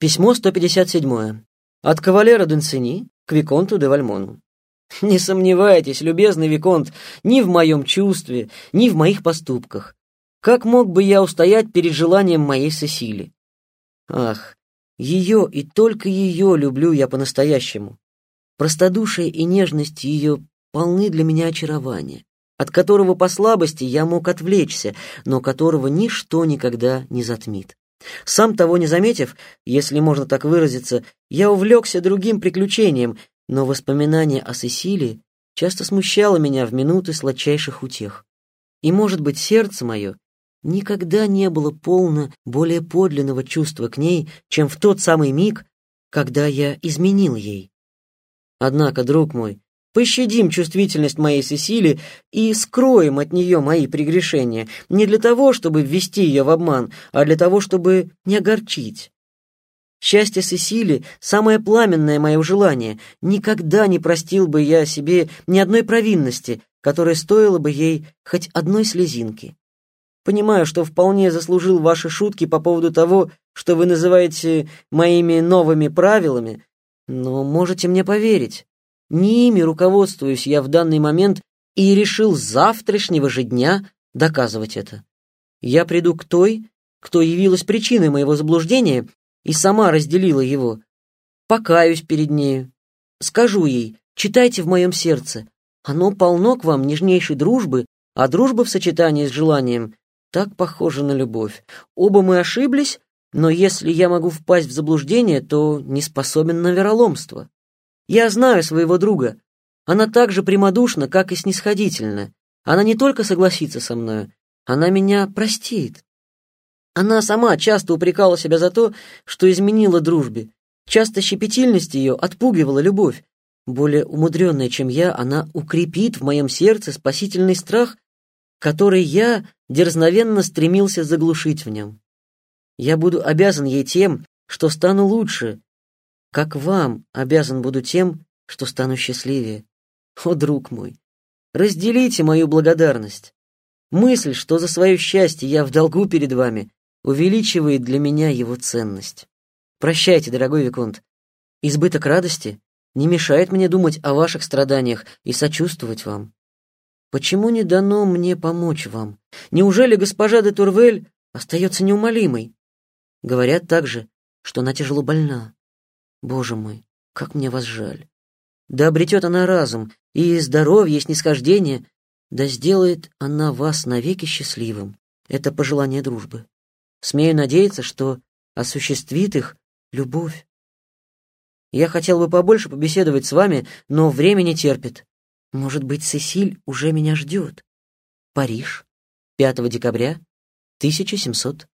Письмо 157. От кавалера Донцини к Виконту де Вальмону. Не сомневайтесь, любезный Виконт, ни в моем чувстве, ни в моих поступках. Как мог бы я устоять перед желанием моей Сесили? Ах, ее и только ее люблю я по-настоящему. Простодушие и нежность ее полны для меня очарования, от которого по слабости я мог отвлечься, но которого ничто никогда не затмит. Сам того не заметив, если можно так выразиться, я увлекся другим приключением, но воспоминание о Сесилии часто смущало меня в минуты сладчайших утех. И, может быть, сердце мое никогда не было полно более подлинного чувства к ней, чем в тот самый миг, когда я изменил ей. Однако, друг мой, Пощадим чувствительность моей Сесили и скроем от нее мои прегрешения, не для того, чтобы ввести ее в обман, а для того, чтобы не огорчить. Счастье Сесили — самое пламенное мое желание. Никогда не простил бы я себе ни одной провинности, которая стоила бы ей хоть одной слезинки. Понимаю, что вполне заслужил ваши шутки по поводу того, что вы называете моими новыми правилами, но можете мне поверить. Не ими руководствуюсь я в данный момент и решил завтрашнего же дня доказывать это. Я приду к той, кто явилась причиной моего заблуждения и сама разделила его. Покаюсь перед нею. Скажу ей, читайте в моем сердце. Оно полно к вам нежнейшей дружбы, а дружба в сочетании с желанием так похожа на любовь. Оба мы ошиблись, но если я могу впасть в заблуждение, то не способен на вероломство. Я знаю своего друга. Она так же прямодушна, как и снисходительна. Она не только согласится со мною, она меня простит. Она сама часто упрекала себя за то, что изменила дружбе. Часто щепетильность ее отпугивала любовь. Более умудренная, чем я, она укрепит в моем сердце спасительный страх, который я дерзновенно стремился заглушить в нем. Я буду обязан ей тем, что стану лучше, как вам обязан буду тем, что стану счастливее. О, друг мой, разделите мою благодарность. Мысль, что за свое счастье я в долгу перед вами, увеличивает для меня его ценность. Прощайте, дорогой Виконт. Избыток радости не мешает мне думать о ваших страданиях и сочувствовать вам. Почему не дано мне помочь вам? Неужели госпожа де Турвель остается неумолимой? Говорят также, что она тяжело больна. Боже мой, как мне вас жаль. Да обретет она разум и здоровье, и снисхождение, да сделает она вас навеки счастливым. Это пожелание дружбы. Смею надеяться, что осуществит их любовь. Я хотел бы побольше побеседовать с вами, но время не терпит. Может быть, Сесиль уже меня ждет. Париж, 5 декабря 1700